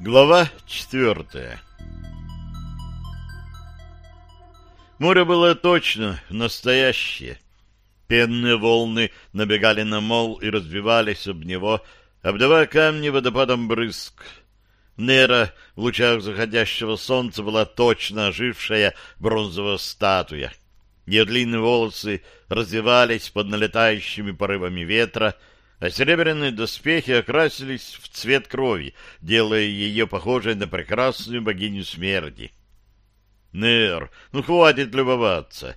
Глава четвертая Море было точно настоящее. Пенные волны набегали на мол и разбивались об него, обдавая камни водопадом брызг. Нера в лучах заходящего солнца была точно ожившая бронзовая статуя. Ее длинные волосы развивались под налетающими порывами ветра, а серебряные доспехи окрасились в цвет крови, делая ее похожей на прекрасную богиню смерти. Нер, ну хватит любоваться.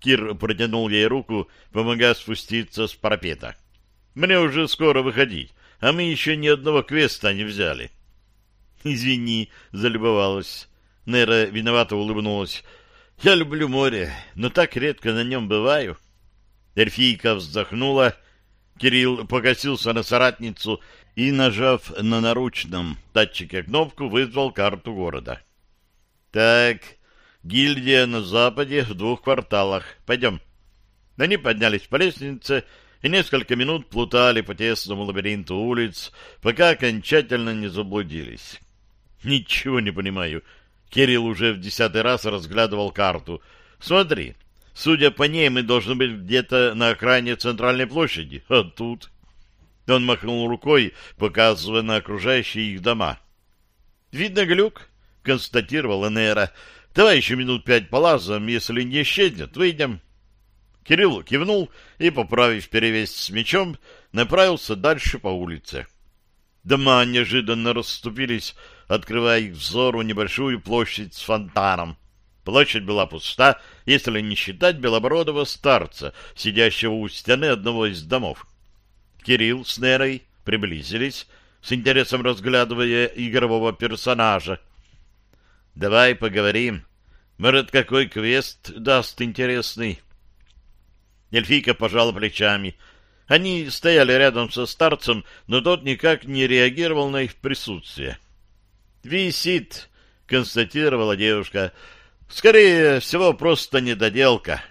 Кир протянул ей руку, помогая спуститься с парапета. Мне уже скоро выходить, а мы еще ни одного квеста не взяли. Извини, залюбовалась. Нера виновато улыбнулась. Я люблю море, но так редко на нем бываю. Эльфийка вздохнула. Кирилл покосился на соратницу и, нажав на наручном датчике кнопку, вызвал карту города. — Так, Гильдия на западе в двух кварталах. Пойдем. Они поднялись по лестнице и несколько минут плутали по тесному лабиринту улиц, пока окончательно не заблудились. Ничего не понимаю. Кирилл уже в десятый раз разглядывал карту. Смотри, судя по ней, мы должны быть где-то на окраине центральной площади. А тут... Он махнул рукой, показывая на окружающие их дома. «Видно глюк», — констатировала Нера. Давай еще минут пять полазом, если не исчезнет, выйдем. Кирилл кивнул и, поправив перевес с мечом, направился дальше по улице. Дома неожиданно расступились, открывая их взору небольшую площадь с фонтаном. Площадь была пуста, если не считать белобородого старца, сидящего у стены одного из домов. Кирилл с Нерой приблизились, с интересом разглядывая игрового персонажа, Давай поговорим. Может, какой квест даст интересный? Эльфийка пожала плечами. Они стояли рядом со старцем, но тот никак не реагировал на их присутствие. «Висит», — констатировала девушка. «Скорее всего, просто недоделка».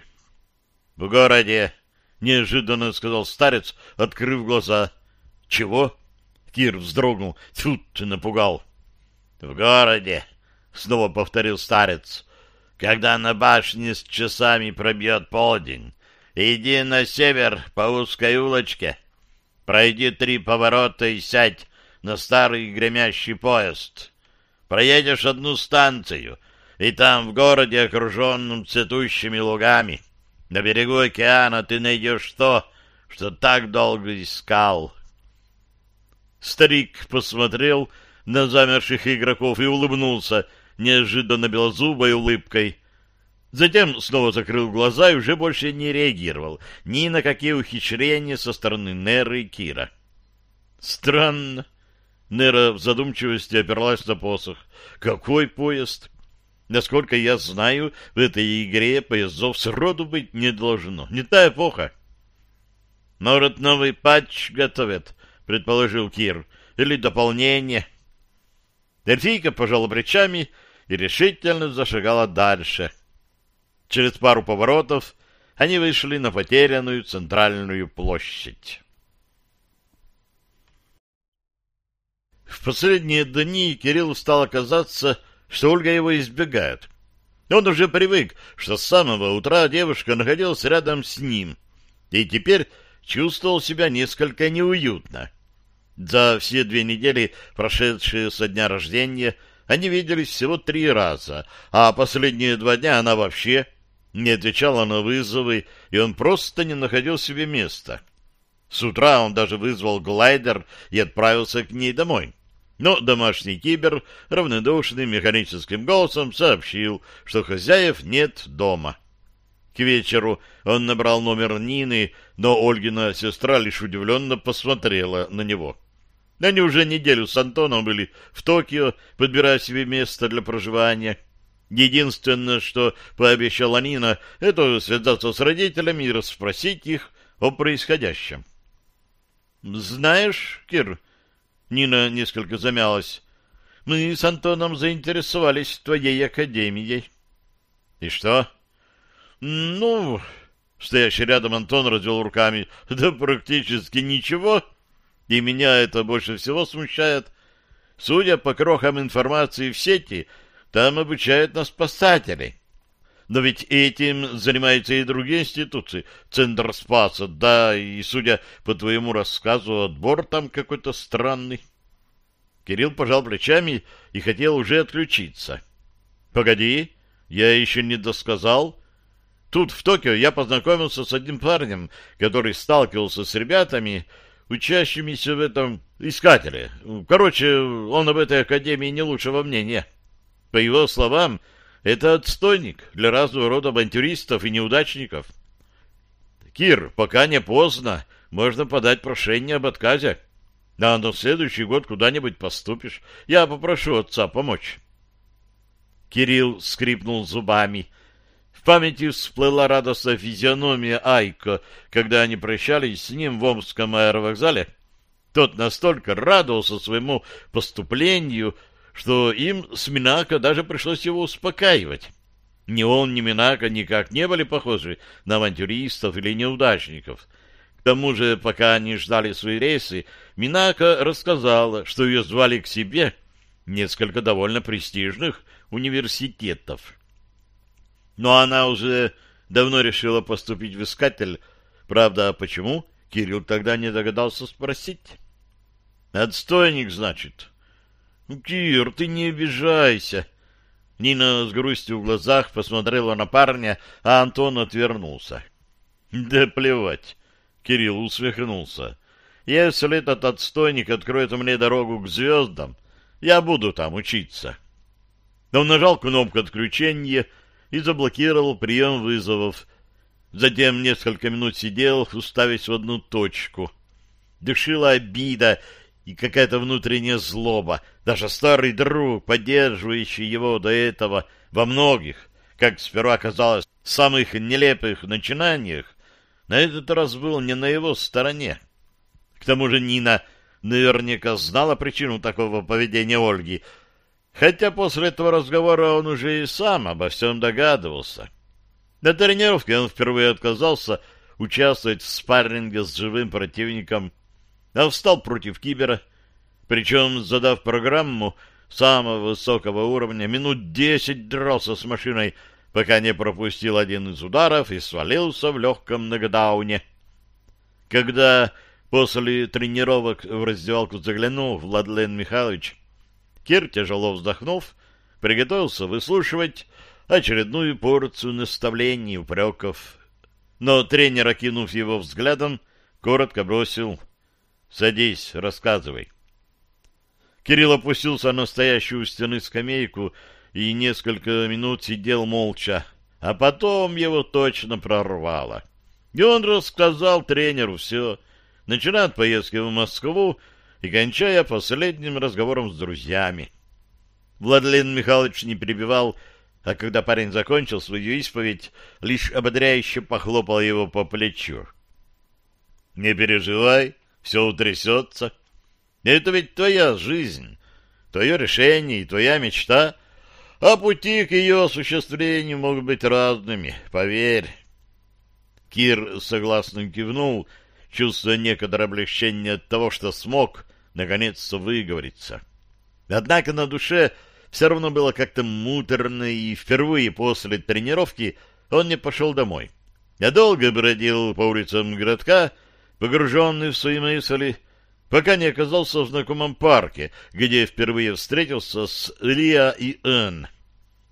«В городе», — неожиданно сказал старец, открыв глаза. «Чего?» — Кир вздрогнул. «Тут ты напугал». «В городе», — снова повторил старец. «Когда на башне с часами пробьет полдень, иди на север по узкой улочке, пройди три поворота и сядь на старый гремящий поезд. Проедешь одну станцию, и там, в городе, окруженном цветущими лугами, на берегу океана ты найдешь то, что так долго искал». Старик посмотрел на замерших игроков и улыбнулся, — неожиданно белозубой улыбкой. Затем снова закрыл глаза и уже больше не реагировал ни на какие ухищрения со стороны Неры и Кира. Странно. Нера в задумчивости оперлась на посох. Какой поезд? Насколько я знаю, в этой игре поездов сроду быть не должно. Не та эпоха. Может, новый патч готовят, предположил Кир. Или дополнение. Эльфийка пожала плечами и решительно зашагала дальше. Через пару поворотов они вышли на потерянную центральную площадь. В последние дни Кириллу стало казаться, что Ольга его избегает. Он уже привык, что с самого утра девушка находилась рядом с ним, и теперь чувствовал себя несколько неуютно. За все две недели, прошедшие со дня рождения, они виделись всего три раза, а последние два дня она вообще не отвечала на вызовы, и он просто не находил себе места. С утра он даже вызвал глайдер и отправился к ней домой. Но домашний кибер равнодушным механическим голосом сообщил, что хозяев нет дома. К вечеру он набрал номер Нины, но Ольгина сестра лишь удивленно посмотрела на него. Они уже неделю с Антоном были в Токио, подбирая себе место для проживания. Единственное, что пообещала Нина, это связаться с родителями и расспросить их о происходящем. «Знаешь, Кир...» Нина несколько замялась. «Мы с Антоном заинтересовались твоей академией». «И что?» «Ну...» Стоящий рядом Антон развел руками. «Да практически ничего. И меня это больше всего смущает. Судя по крохам информации в сети, там обучают нас спасатели. Но ведь этим занимаются и другие институции. Центр Спаса, да, и, судя по твоему рассказу, отбор там какой-то странный. Кирилл пожал плечами и хотел уже отключиться. — Погоди, я еще не досказал. Тут, в Токио, я познакомился с одним парнем, который сталкивался с ребятами, учащимися в этом искателе. Короче, он об этой академии не лучшего мнения. По его словам, это отстойник для разного рода авантюристов и неудачников. Кир, пока не поздно, можно подать прошение об отказе. Но в следующий год куда-нибудь поступишь. Я попрошу отца помочь. Кирилл скрипнул зубами. В памяти всплыла радостная физиономия Айко, когда они прощались с ним в Омском аэровокзале. Тот настолько радовался своему поступлению, что им с Минако даже пришлось его успокаивать. Ни он, ни Минако никак не были похожи на авантюристов или неудачников. К тому же, пока они ждали свои рейсы, Минако рассказала, что ее звали к себе несколько довольно престижных университетов. Но она уже давно решила поступить в искатель. Правда, почему? Кирилл тогда не догадался спросить. Отстойник, значит. Кир, ты не обижайся. Нина с грустью в глазах посмотрела на парня, а Антон отвернулся. Да плевать. Кирилл усмехнулся. Если этот отстойник откроет мне дорогу к звездам, я буду там учиться. Он нажал кнопку отключения и заблокировал прием вызовов. Затем несколько минут сидел, уставясь в одну точку. Дышила обида и какая-то внутренняя злоба. Даже старый друг, поддерживающий его до этого во многих, как сперва казалось, самых нелепых начинаниях, на этот раз был не на его стороне. К тому же Нина наверняка знала причину такого поведения Ольги, хотя после этого разговора он уже и сам обо всем догадывался. На тренировке он впервые отказался участвовать в спарринге с живым противником, а встал против кибера, причем, задав программу самого высокого уровня, минут десять дрался с машиной, пока не пропустил один из ударов и свалился в легком нокдауне. Когда После тренировок в раздевалку заглянул Владлен Михайлович. Кир, тяжело вздохнув, приготовился выслушивать очередную порцию наставлений и упреков. Но тренер, окинув его взглядом, коротко бросил «Садись, рассказывай». Кирилл опустился на стоящую у стены скамейку и несколько минут сидел молча, а потом его точно прорвало. И он рассказал тренеру все, начиная от поездки в Москву и кончая последним разговором с друзьями. Владлен Михайлович не перебивал, а когда парень закончил свою исповедь, лишь ободряюще похлопал его по плечу. — Не переживай, все утрясется. Это ведь твоя жизнь, твое решение и твоя мечта, а пути к ее осуществлению могут быть разными, поверь. Кир согласно кивнул, — чувствуя некоторое облегчение от того, что смог наконец-то выговориться. Однако на душе все равно было как-то муторно, и впервые после тренировки он не пошел домой. Я долго бродил по улицам городка, погруженный в свои мысли, пока не оказался в знакомом парке, где впервые встретился с Лиа и Энн.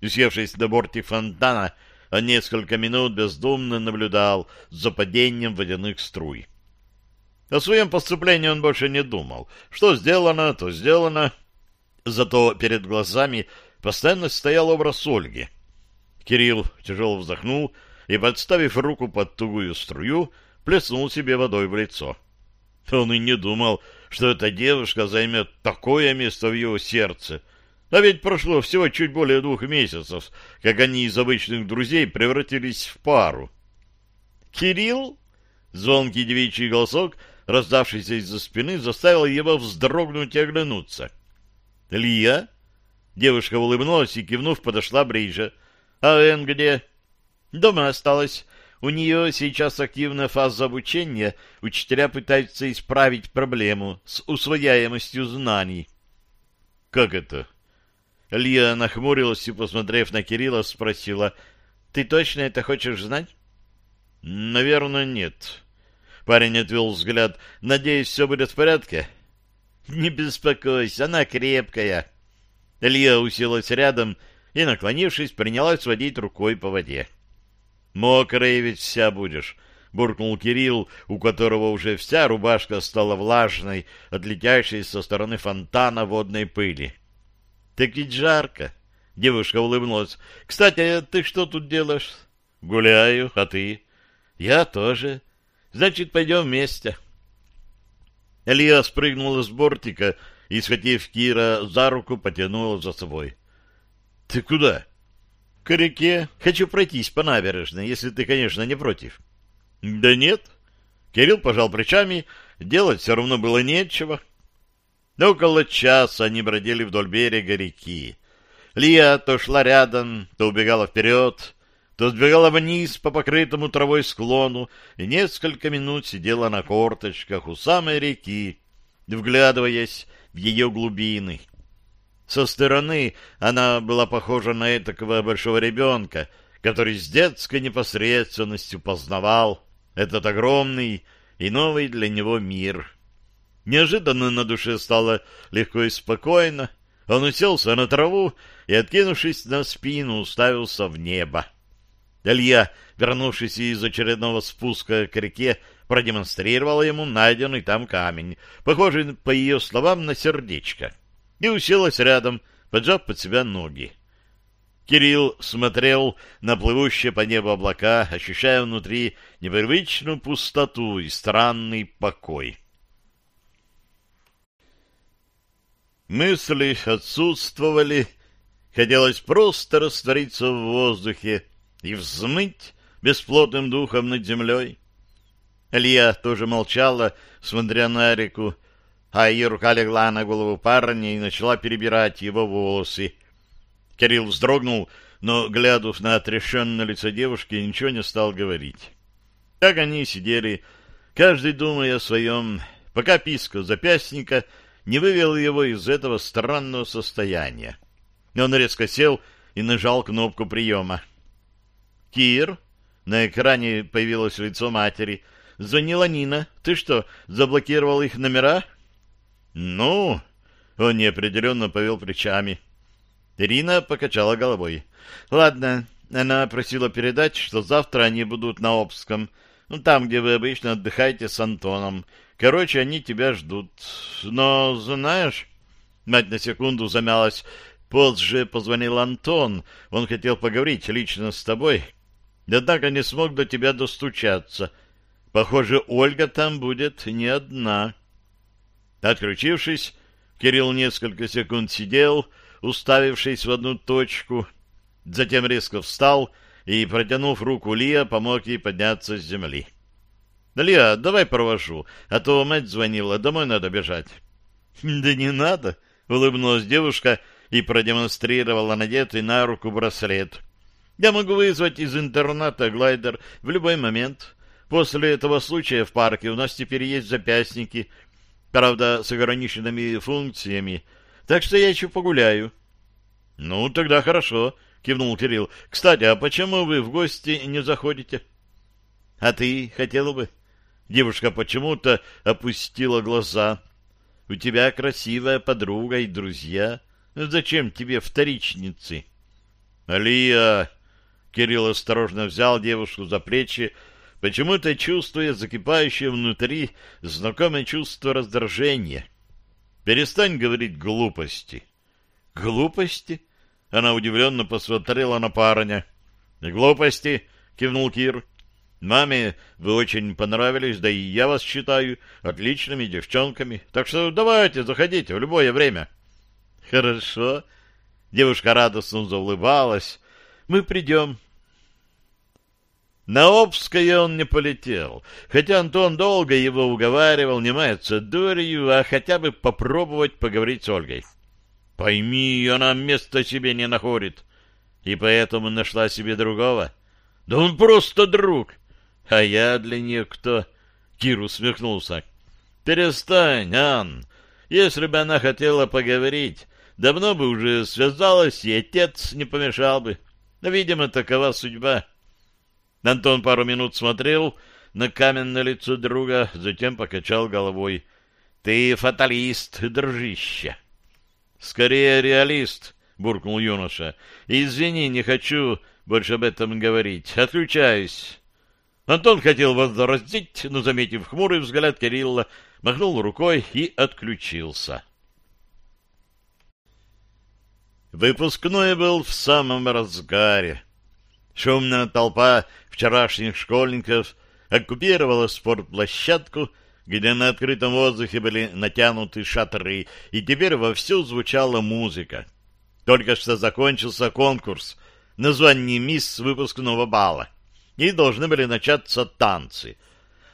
Усевшись на борте фонтана, он несколько минут бездумно наблюдал за падением водяных струй. О своем поступлении он больше не думал. Что сделано, то сделано. Зато перед глазами постоянно стоял образ Ольги. Кирилл тяжело вздохнул и, подставив руку под тугую струю, плеснул себе водой в лицо. Он и не думал, что эта девушка займет такое место в его сердце. А ведь прошло всего чуть более двух месяцев, как они из обычных друзей превратились в пару. «Кирилл?» Звонкий девичий голосок — раздавшийся из-за спины, заставил его вздрогнуть и оглянуться. «Лия?» Девушка улыбнулась и, кивнув, подошла ближе. «А Эн где?» «Дома осталась. У нее сейчас активная фаза обучения. Учителя пытаются исправить проблему с усвояемостью знаний». Как это? Лия нахмурилась и, посмотрев на Кирилла, спросила, «Ты точно это хочешь знать?» «Наверное, нет». Парень отвел взгляд. «Надеюсь, все будет в порядке?» «Не беспокойся, она крепкая». Лия уселась рядом и, наклонившись, принялась водить рукой по воде. «Мокрая ведь вся будешь», — буркнул Кирилл, у которого уже вся рубашка стала влажной от летящей со стороны фонтана водной пыли. Так ведь жарко. Девушка улыбнулась. Кстати, ты что тут делаешь? Гуляю, а ты? Я тоже. Значит, пойдем вместе. Илья спрыгнула с бортика и, схватив Кира за руку, потянула за собой. — Ты куда? — К реке. Хочу пройтись по набережной, если ты, конечно, не против. — Да нет. Кирилл пожал плечами. Делать все равно было нечего. — Около часа они бродили вдоль берега реки. Лия то шла рядом, то убегала вперед, то сбегала вниз по покрытому травой склону и несколько минут сидела на корточках у самой реки, вглядываясь в ее глубины. Со стороны она была похожа на этакого большого ребенка, который с детской непосредственностью познавал этот огромный и новый для него мир — Неожиданно на душе стало легко и спокойно. Он уселся на траву и, откинувшись на спину, уставился в небо. Илья, вернувшись из очередного спуска к реке, продемонстрировала ему найденный там камень, похожий, по ее словам, на сердечко, и уселась рядом, поджав под себя ноги. Кирилл смотрел на плывущие по небу облака, ощущая внутри непривычную пустоту и странный покой. Мысли отсутствовали, хотелось просто раствориться в воздухе и взмыть бесплотным духом над землей. Илья тоже молчала, смотря на реку, а ее рука легла на голову парня и начала перебирать его волосы. Кирилл вздрогнул, но, глядув на отрешенное лицо девушки, ничего не стал говорить. Так они сидели, каждый думая о своем, пока писка запястника — не вывел его из этого странного состояния. Он резко сел и нажал кнопку приема. «Кир?» На экране появилось лицо матери. «Звонила Нина. Ты что, заблокировал их номера?» «Ну?» Он неопределенно повел плечами. Ирина покачала головой. «Ладно, она просила передать, что завтра они будут на Обском, ну, там, где вы обычно отдыхаете с Антоном. Короче, они тебя ждут. Но, знаешь... Мать на секунду замялась. Позже позвонил Антон. Он хотел поговорить лично с тобой. Однако не смог до тебя достучаться. Похоже, Ольга там будет не одна. Отключившись, Кирилл несколько секунд сидел, уставившись в одну точку. Затем резко встал и, протянув руку Лия, помог ей подняться с земли. Лия, давай провожу, а то мать звонила, домой надо бежать. Да не надо, улыбнулась девушка и продемонстрировала надетый на руку браслет. Я могу вызвать из интерната глайдер в любой момент. После этого случая в парке у нас теперь есть запястники, правда, с ограниченными функциями, так что я еще погуляю. — Ну, тогда хорошо, — кивнул Кирилл. — Кстати, а почему вы в гости не заходите? — А ты хотела бы? — Девушка почему-то опустила глаза. «У тебя красивая подруга и друзья. Зачем тебе вторичницы?» «Алия!» Кирилл осторожно взял девушку за плечи, почему-то чувствуя закипающее внутри знакомое чувство раздражения. «Перестань говорить глупости». «Глупости?» Она удивленно посмотрела на парня. «Глупости!» — кивнул Кир. Маме вы очень понравились, да и я вас считаю отличными девчонками. Так что давайте, заходите в любое время. Хорошо. Девушка радостно заулыбалась. Мы придем. На Обское он не полетел, хотя Антон долго его уговаривал не маяться дурью, а хотя бы попробовать поговорить с Ольгой. Пойми, она места себе не находит, и поэтому нашла себе другого. Да он просто друг. А я для нее кто? Кир усмехнулся. Перестань, Ан. Если бы она хотела поговорить, давно бы уже связалась, и отец не помешал бы. Но, видимо, такова судьба. Антон пару минут смотрел на каменное лицо друга, затем покачал головой. — Ты фаталист, дружище. — Скорее реалист, — буркнул юноша. — Извини, не хочу больше об этом говорить. Отключаюсь. Антон хотел возразить, но, заметив хмурый взгляд Кирилла, махнул рукой и отключился. Выпускной был в самом разгаре. Шумная толпа вчерашних школьников оккупировала спортплощадку, где на открытом воздухе были натянуты шатры, и теперь вовсю звучала музыка. Только что закончился конкурс название мисс выпускного бала, и должны были начаться танцы.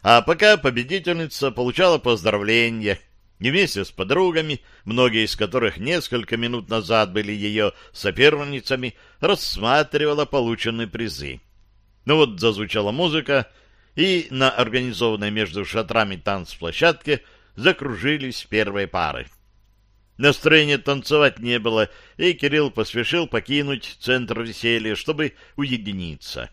А пока победительница получала поздравления, и вместе с подругами, многие из которых несколько минут назад были ее соперницами, рассматривала полученные призы. Ну вот зазвучала музыка, и на организованной между шатрами танцплощадке закружились первые пары. Настроения танцевать не было, и Кирилл поспешил покинуть центр веселья, чтобы уединиться.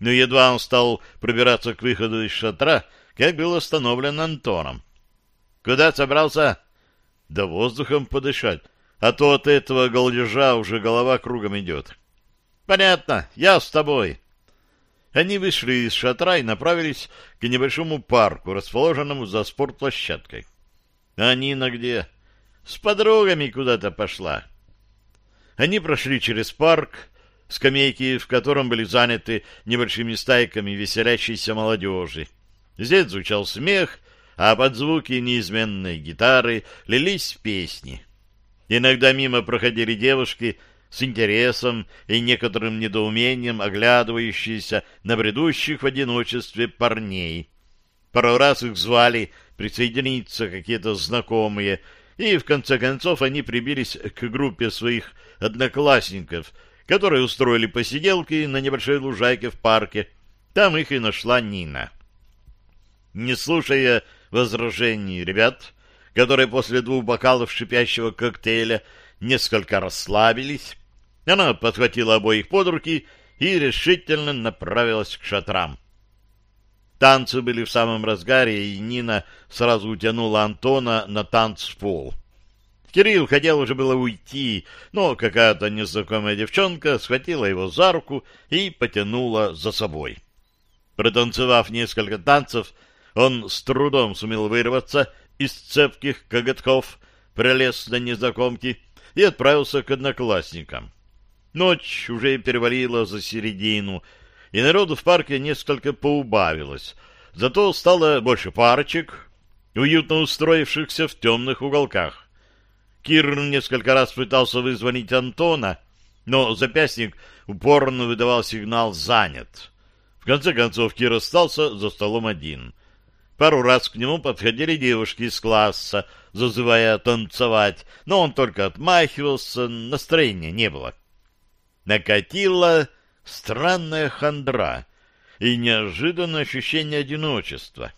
Но едва он стал пробираться к выходу из шатра, как был остановлен Антоном. Куда собрался? Да воздухом подышать, а то от этого голдежа уже голова кругом идет. Понятно, я с тобой. Они вышли из шатра и направились к небольшому парку, расположенному за спортплощадкой. А Нина где? С подругами куда-то пошла. Они прошли через парк, скамейки в котором были заняты небольшими стайками веселящейся молодежи. Здесь звучал смех, а под звуки неизменной гитары лились песни. Иногда мимо проходили девушки с интересом и некоторым недоумением оглядывающиеся на бредущих в одиночестве парней. Пару раз их звали присоединиться какие-то знакомые, и в конце концов они прибились к группе своих одноклассников, которые устроили посиделки на небольшой лужайке в парке. Там их и нашла Нина. Не слушая возражений ребят, которые после двух бокалов шипящего коктейля несколько расслабились, она подхватила обоих под руки и решительно направилась к шатрам. Танцы были в самом разгаре, и Нина сразу утянула Антона на танцпол. Кирилл хотел уже было уйти, но какая-то незнакомая девчонка схватила его за руку и потянула за собой. Протанцевав несколько танцев, он с трудом сумел вырваться из цепких коготков прелестной незнакомки и отправился к одноклассникам. Ночь уже перевалила за середину, и народу в парке несколько поубавилось, зато стало больше парочек, уютно устроившихся в темных уголках. Кир несколько раз пытался вызвонить Антона, но запястник упорно выдавал сигнал «занят». В конце концов Кир остался за столом один — Пару раз к нему подходили девушки из класса, зазывая танцевать, но он только отмахивался, настроения не было. Накатила странная хандра и неожиданное ощущение одиночества.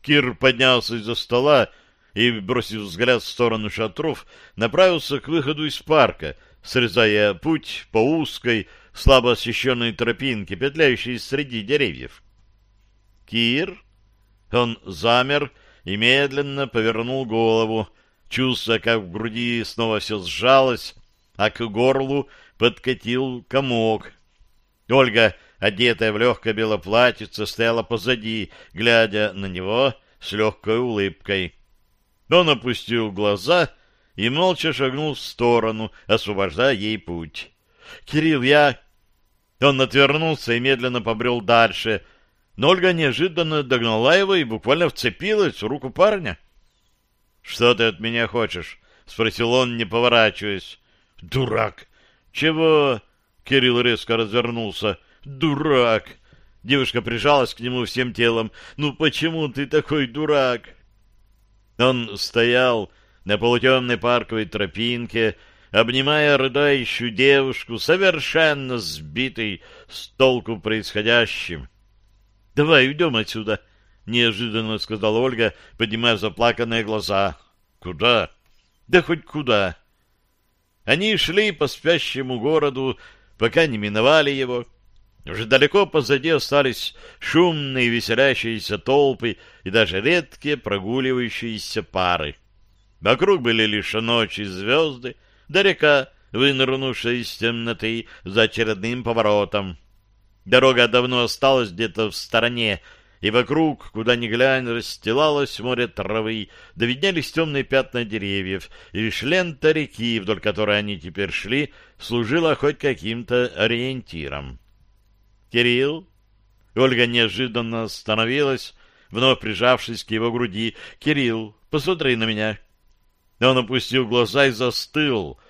Кир поднялся из-за стола и, бросив взгляд в сторону шатров, направился к выходу из парка, срезая путь по узкой, слабо освещенной тропинке, петляющей среди деревьев. «Кир?» Он замер и медленно повернул голову, чувствуя, как в груди снова все сжалось, а к горлу подкатил комок. Ольга, одетая в легкое белое платьице, стояла позади, глядя на него с легкой улыбкой. Он опустил глаза и молча шагнул в сторону, освобождая ей путь. «Кирилл, я...» Он отвернулся и медленно побрел дальше, — но Ольга неожиданно догнала его и буквально вцепилась в руку парня. — Что ты от меня хочешь? — спросил он, не поворачиваясь. — Дурак! — Чего? — Кирилл резко развернулся. — Дурак! Девушка прижалась к нему всем телом. — Ну почему ты такой дурак? Он стоял на полутемной парковой тропинке, обнимая рыдающую девушку, совершенно сбитый с толку происходящим. — Давай уйдем отсюда, — неожиданно сказала Ольга, поднимая заплаканные глаза. — Куда? — Да хоть куда. Они шли по спящему городу, пока не миновали его. Уже далеко позади остались шумные веселящиеся толпы и даже редкие прогуливающиеся пары. Вокруг были лишь ночи звезды, да река, вынырнувшая из темноты за очередным поворотом. Дорога давно осталась где-то в стороне, и вокруг, куда ни глянь, расстилалось море травы, да виднелись темные пятна деревьев, и лишь реки, вдоль которой они теперь шли, служила хоть каким-то ориентиром. «Кирилл?» Ольга неожиданно остановилась, вновь прижавшись к его груди. «Кирилл, посмотри на меня!» Он опустил глаза и застыл.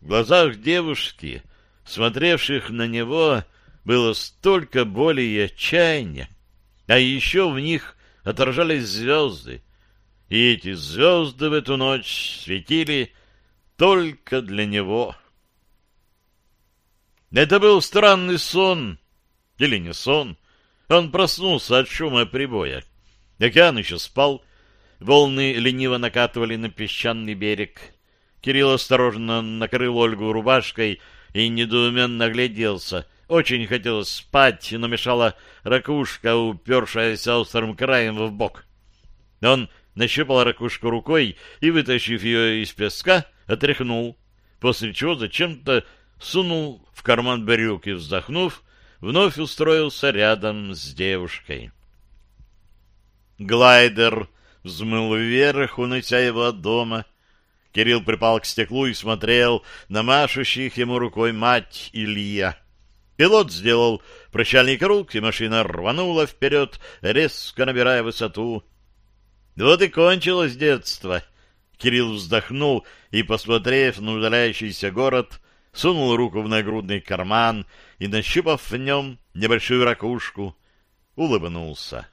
В глазах девушки, смотревших на него, было столько боли и отчаяния, а еще в них отражались звезды, и эти звезды в эту ночь светили только для него. Это был странный сон, или не сон. Он проснулся от шума прибоя. Океан еще спал, волны лениво накатывали на песчаный берег. Кирилл осторожно накрыл Ольгу рубашкой и недоуменно огляделся — очень хотелось спать, но мешала ракушка, упершаяся острым краем в бок. Он нащупал ракушку рукой и, вытащив ее из песка, отряхнул, после чего зачем-то сунул в карман брюк и, вздохнув, вновь устроился рядом с девушкой. Глайдер взмыл вверх, унося его от дома. Кирилл припал к стеклу и смотрел на машущих ему рукой мать Илья. Пилот сделал прощальный круг, и машина рванула вперед, резко набирая высоту. Вот и кончилось детство. Кирилл вздохнул и, посмотрев на удаляющийся город, сунул руку в нагрудный карман и, нащупав в нем небольшую ракушку, улыбнулся.